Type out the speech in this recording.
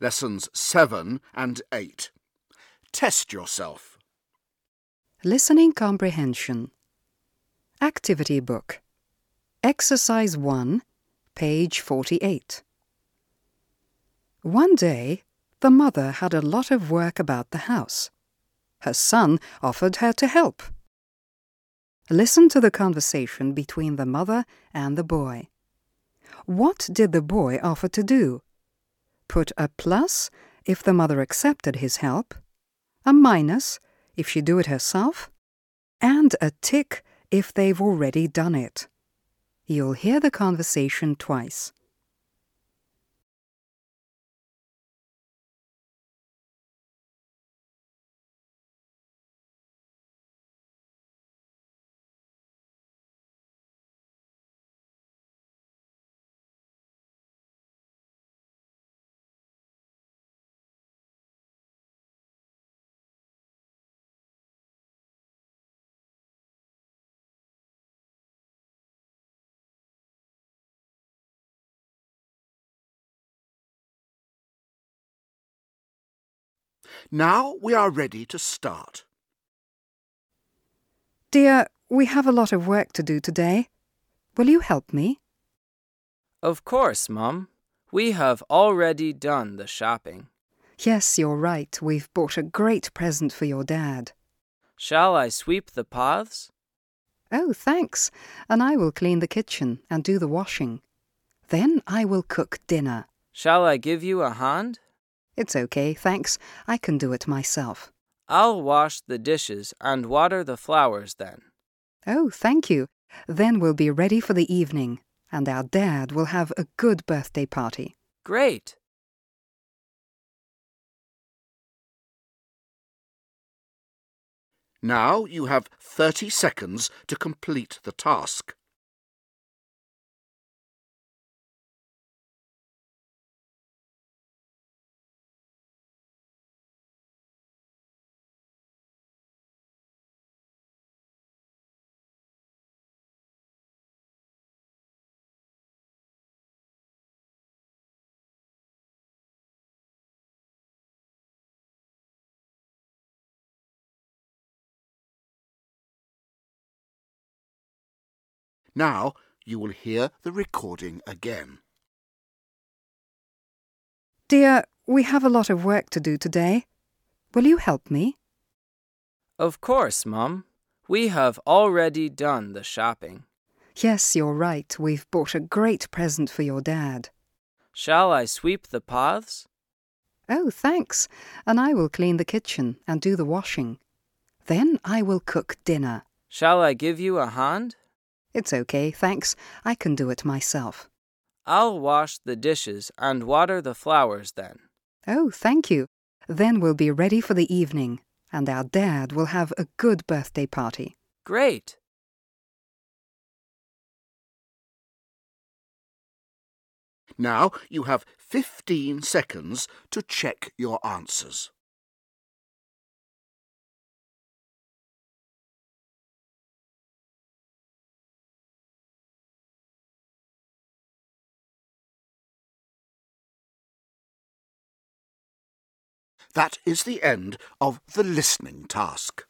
lessons 7 and 8. Test yourself. Listening Comprehension. Activity Book. Exercise 1, page 48. One day, the mother had a lot of work about the house. Her son offered her to help. Listen to the conversation between the mother and the boy. What did the boy offer to do? Put a plus if the mother accepted his help, a minus if she do it herself, and a tick if they've already done it. You'll hear the conversation twice. Now we are ready to start. Dear, we have a lot of work to do today. Will you help me? Of course, Mum. We have already done the shopping. Yes, you're right. We've bought a great present for your dad. Shall I sweep the paths? Oh, thanks. And I will clean the kitchen and do the washing. Then I will cook dinner. Shall I give you a hand? It's okay, thanks. I can do it myself. I'll wash the dishes and water the flowers then. Oh, thank you. Then we'll be ready for the evening, and our dad will have a good birthday party. Great! Now you have 30 seconds to complete the task. Now you will hear the recording again. Dear, we have a lot of work to do today. Will you help me? Of course, Mum. We have already done the shopping. Yes, you're right. We've bought a great present for your dad. Shall I sweep the paths? Oh, thanks. And I will clean the kitchen and do the washing. Then I will cook dinner. Shall I give you a hand? It's okay, thanks. I can do it myself. I'll wash the dishes and water the flowers then. Oh, thank you. Then we'll be ready for the evening, and our dad will have a good birthday party. Great! Now you have 15 seconds to check your answers. That is the end of the listening task.